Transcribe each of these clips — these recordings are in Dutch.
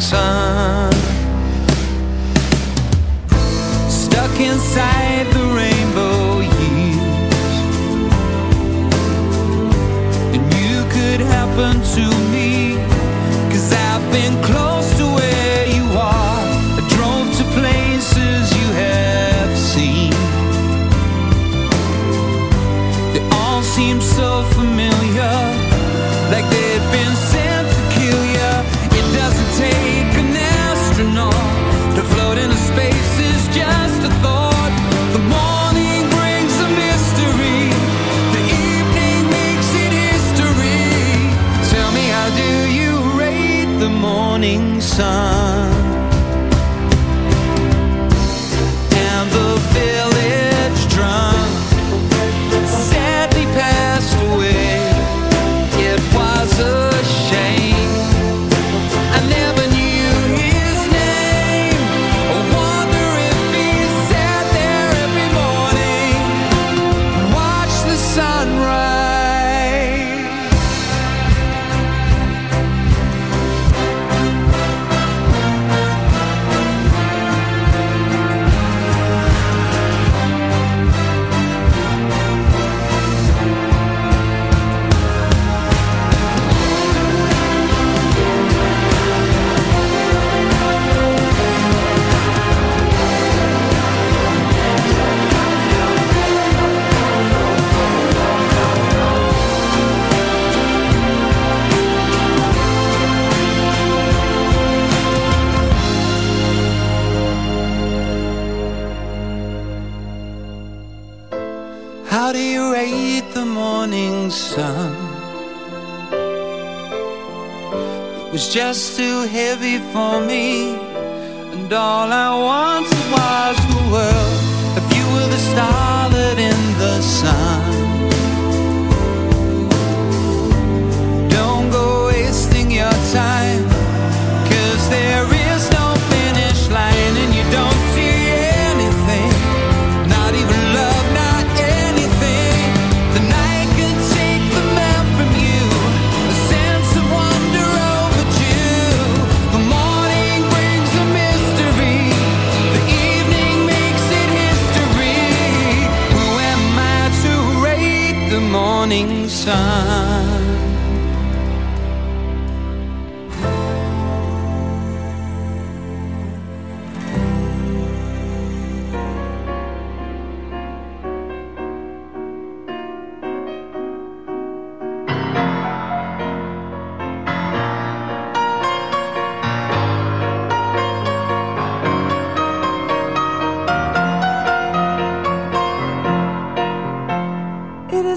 sun. Stuck inside the rainbow years, and you could happen to me, cause I've been close. morning sun.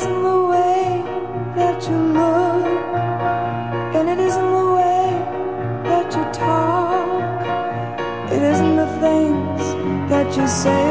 isn't the way that you look, and it isn't the way that you talk, it isn't the things that you say.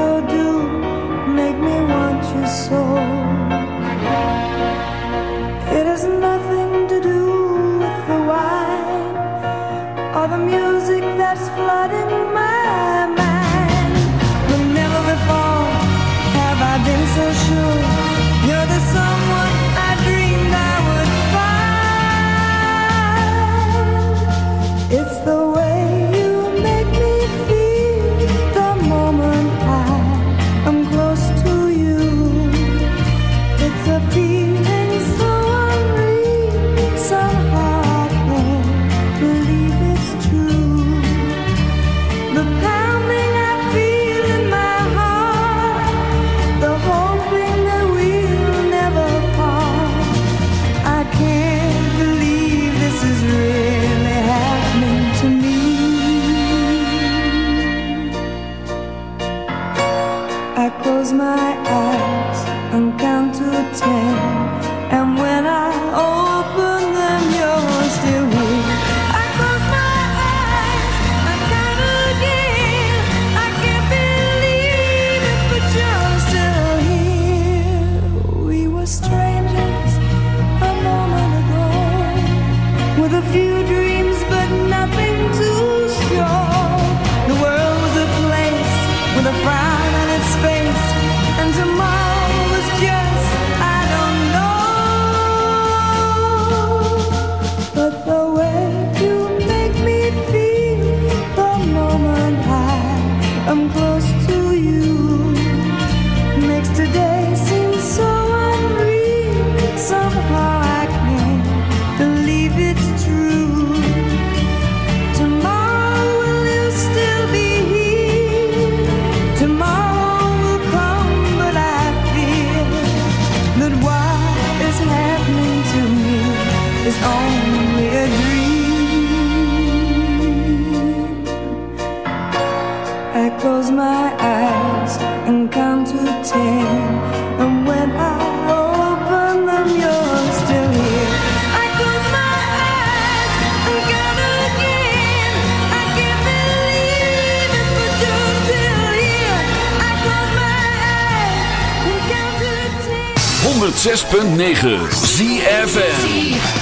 I'm 106.9 ZFN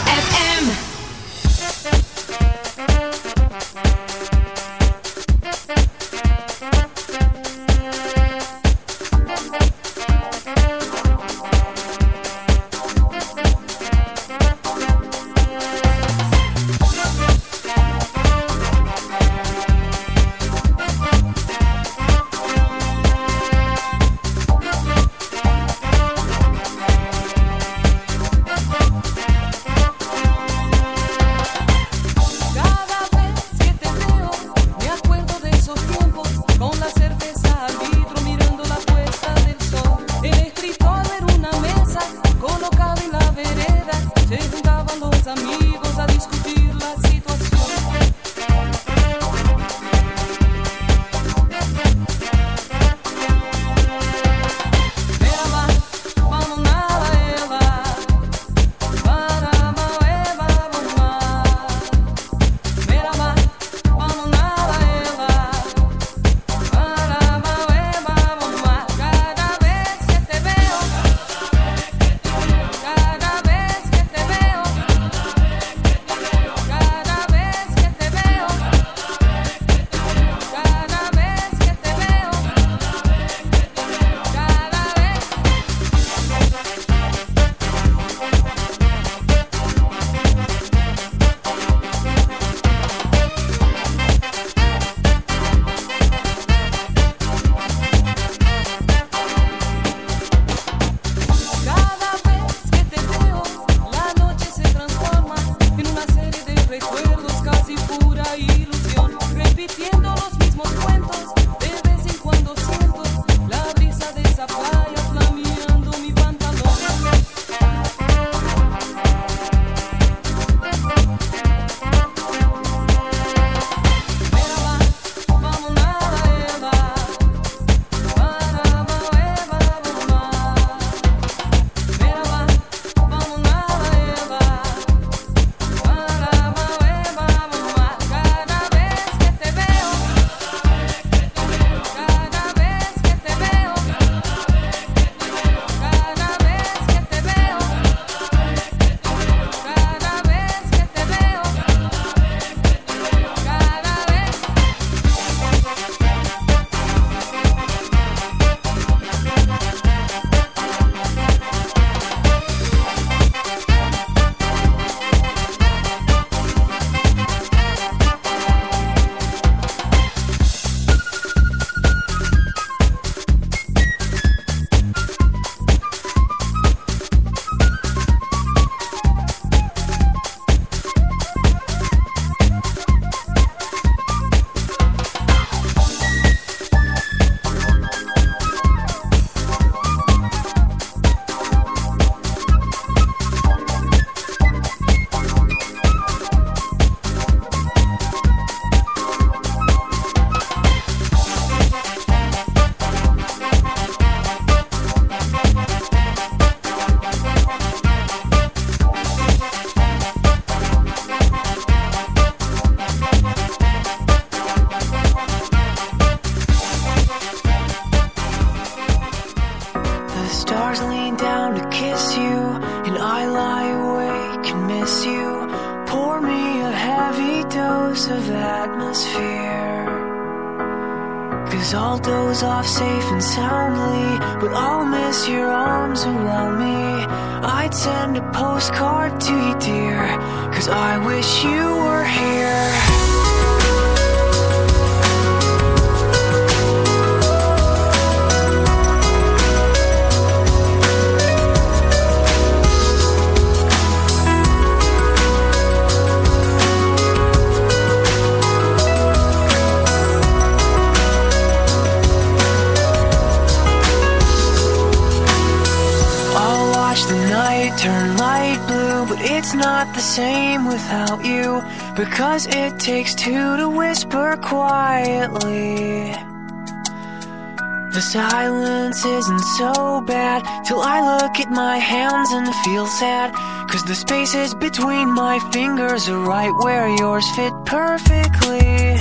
Till I look at my hands and feel sad. Cause the spaces between my fingers are right where yours fit perfectly.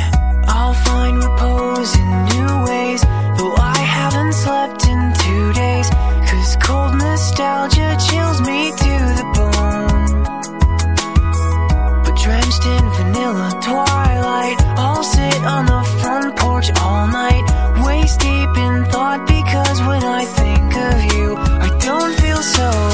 I'll find repose in new ways, though I haven't slept in two days. Cause cold nostalgia chills me to the bone. But drenched in vanilla twilight, I'll sit on the front porch all night, waist deep in thought. Because when I think of you, so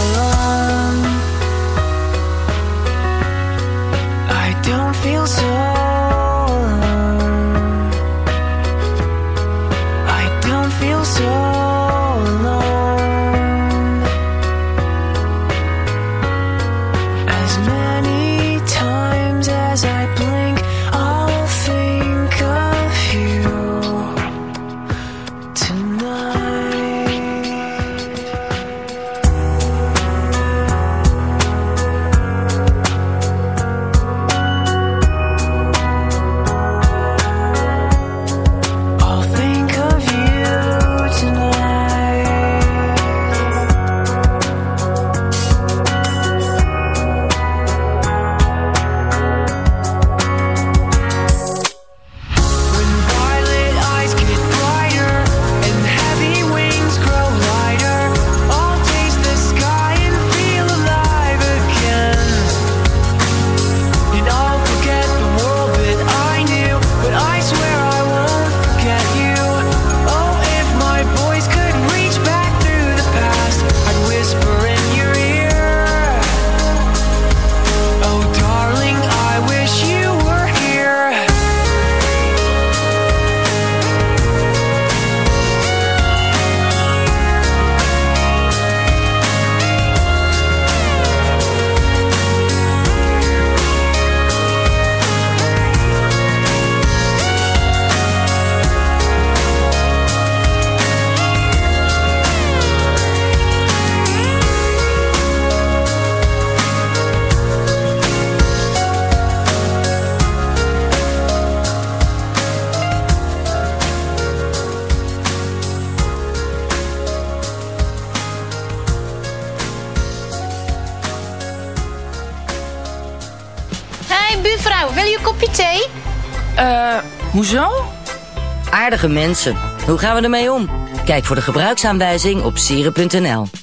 Hoe gaan we ermee om? Kijk voor de gebruiksaanwijzing op sieren.nl.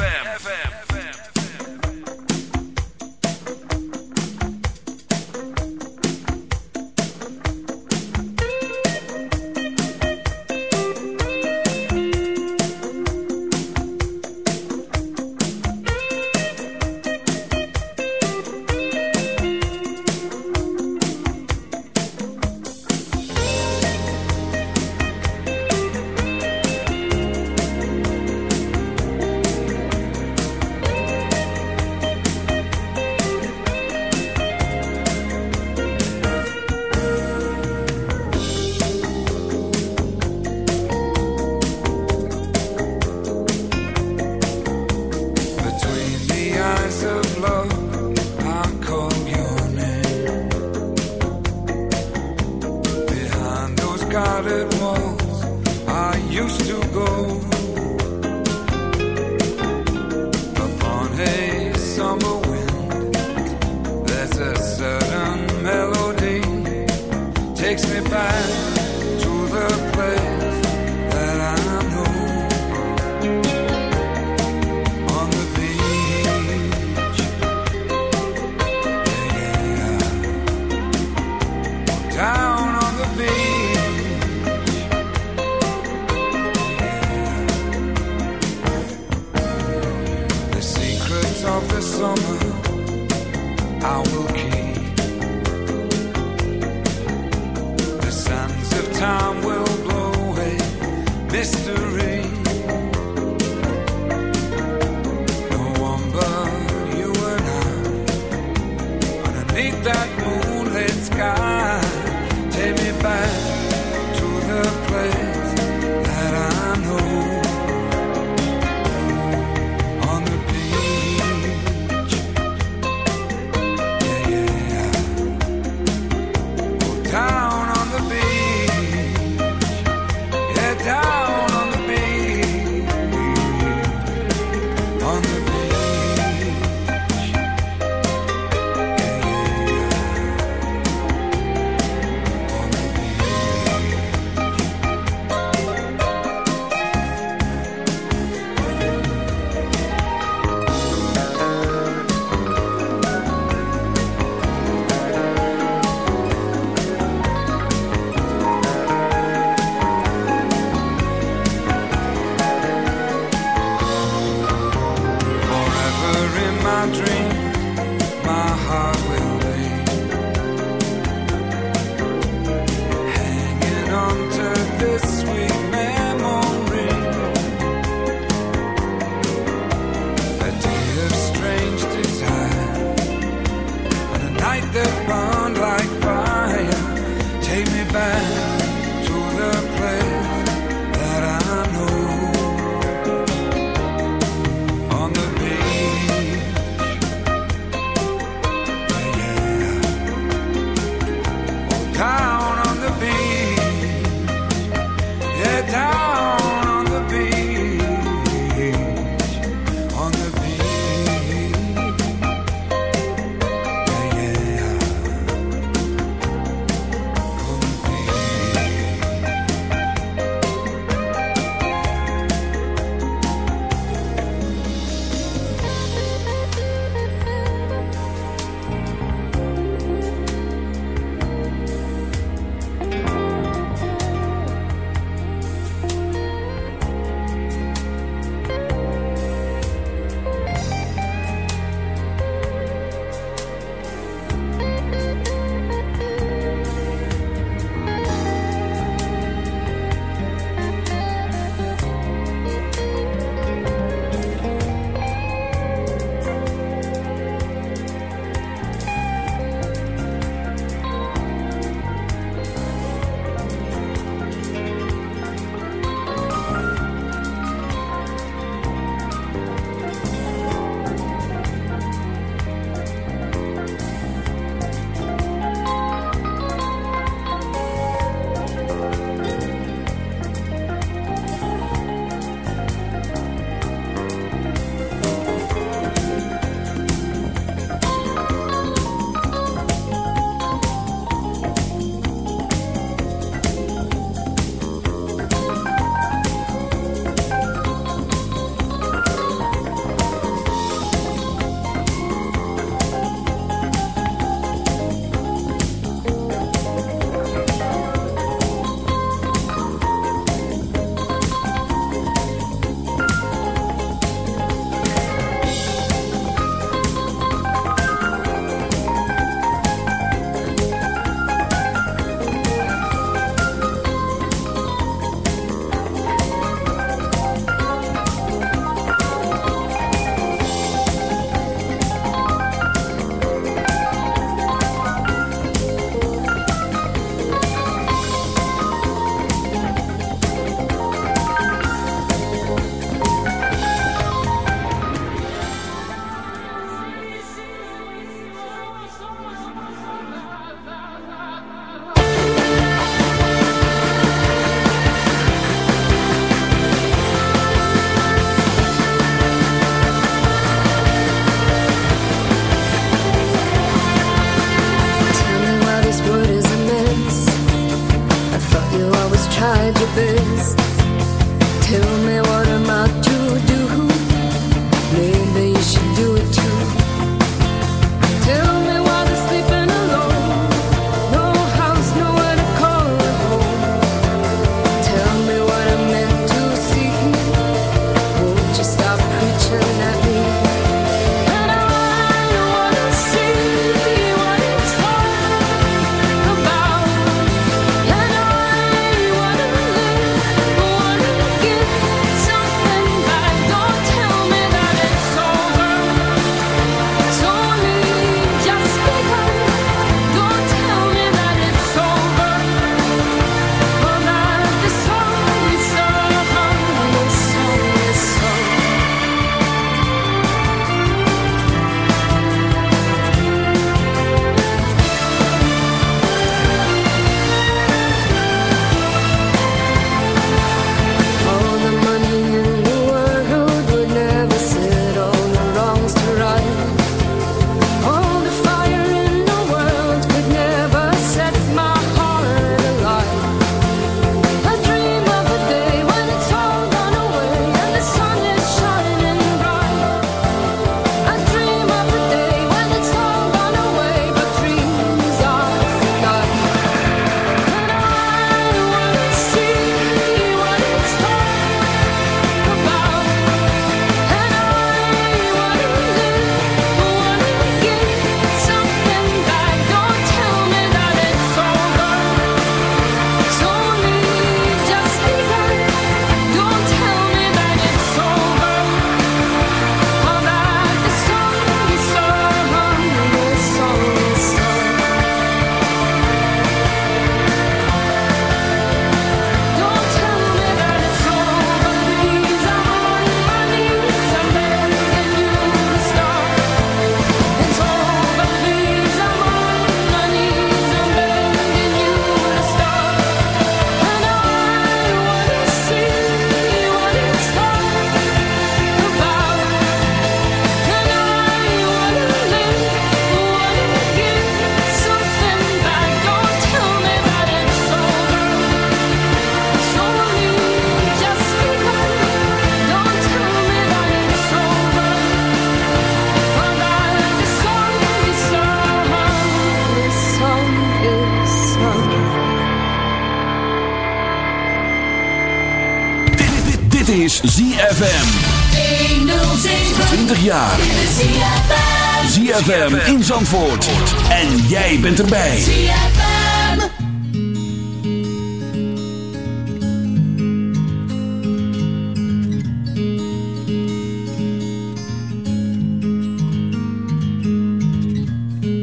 ZFM in Zandvoort. En jij bent erbij. ZFM.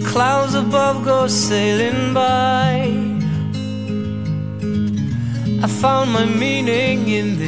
Clouds above go sailing by. I found my meaning in the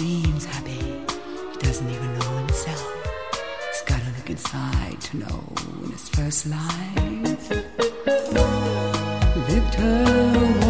seems happy. He doesn't even know himself. He's gotta look inside to know in his first life. Lived her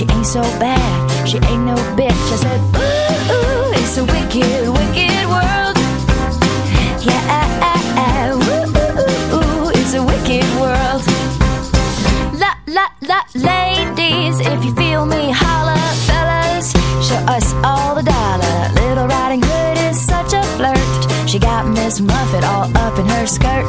She ain't so bad, she ain't no bitch. I said, ooh, ooh, it's a wicked, wicked world. Yeah, ooh, ooh, ooh, it's a wicked world. La, la, la, ladies, if you feel me, holla, fellas. Show us all the dollar. Little Riding Hood is such a flirt. She got Miss Muffet all up in her skirt.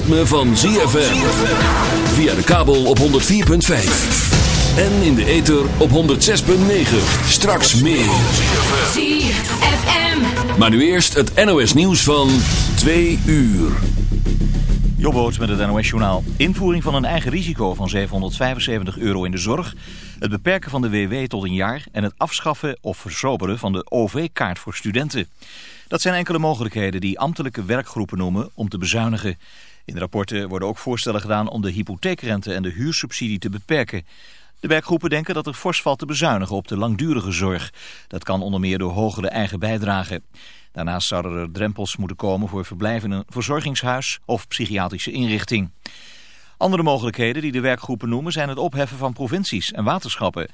Ritme van ZFM. Via de kabel op 104.5. En in de ether op 106.9. Straks meer. ZFM. Maar nu eerst het NOS nieuws van 2 uur. Jobboot met het NOS-journaal. Invoering van een eigen risico van 775 euro in de zorg. Het beperken van de WW tot een jaar. En het afschaffen of versoberen van de OV-kaart voor studenten. Dat zijn enkele mogelijkheden die ambtelijke werkgroepen noemen om te bezuinigen. In de rapporten worden ook voorstellen gedaan om de hypotheekrente en de huursubsidie te beperken. De werkgroepen denken dat er fors valt te bezuinigen op de langdurige zorg. Dat kan onder meer door hogere eigen bijdrage. Daarnaast zouden er drempels moeten komen voor verblijf in een verzorgingshuis of psychiatrische inrichting. Andere mogelijkheden die de werkgroepen noemen zijn het opheffen van provincies en waterschappen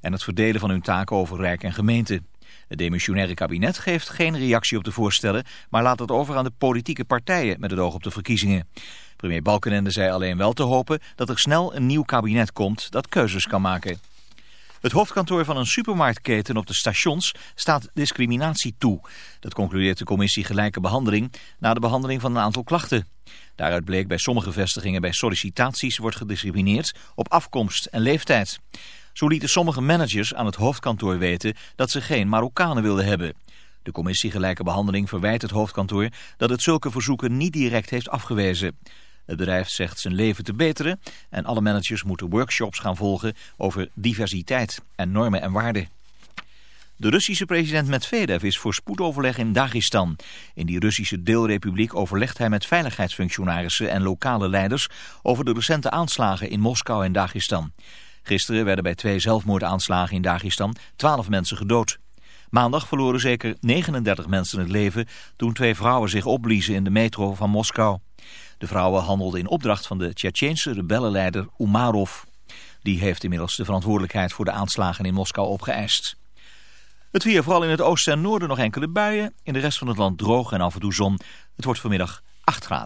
en het verdelen van hun taken over Rijk en gemeente. Het demissionaire kabinet geeft geen reactie op de voorstellen, maar laat het over aan de politieke partijen met het oog op de verkiezingen. Premier Balkenende zei alleen wel te hopen dat er snel een nieuw kabinet komt dat keuzes kan maken. Het hoofdkantoor van een supermarktketen op de stations staat discriminatie toe. Dat concludeert de commissie Gelijke Behandeling na de behandeling van een aantal klachten. Daaruit bleek bij sommige vestigingen bij sollicitaties wordt gediscrimineerd op afkomst en leeftijd. Zo lieten sommige managers aan het hoofdkantoor weten dat ze geen Marokkanen wilden hebben. De commissie Gelijke Behandeling verwijt het hoofdkantoor dat het zulke verzoeken niet direct heeft afgewezen. Het bedrijf zegt zijn leven te beteren en alle managers moeten workshops gaan volgen over diversiteit en normen en waarden. De Russische president Medvedev is voor spoedoverleg in Dagestan. In die Russische deelrepubliek overlegt hij met veiligheidsfunctionarissen en lokale leiders over de recente aanslagen in Moskou en Dagestan. Gisteren werden bij twee zelfmoordaanslagen in Dagestan 12 mensen gedood. Maandag verloren zeker 39 mensen het leven toen twee vrouwen zich opbliezen in de metro van Moskou. De vrouwen handelden in opdracht van de Tsjetsjeense rebellenleider Umarov. Die heeft inmiddels de verantwoordelijkheid voor de aanslagen in Moskou opgeëist. Het weer, vooral in het oosten en noorden nog enkele buien. In de rest van het land droog en af en toe zon. Het wordt vanmiddag 8 graden.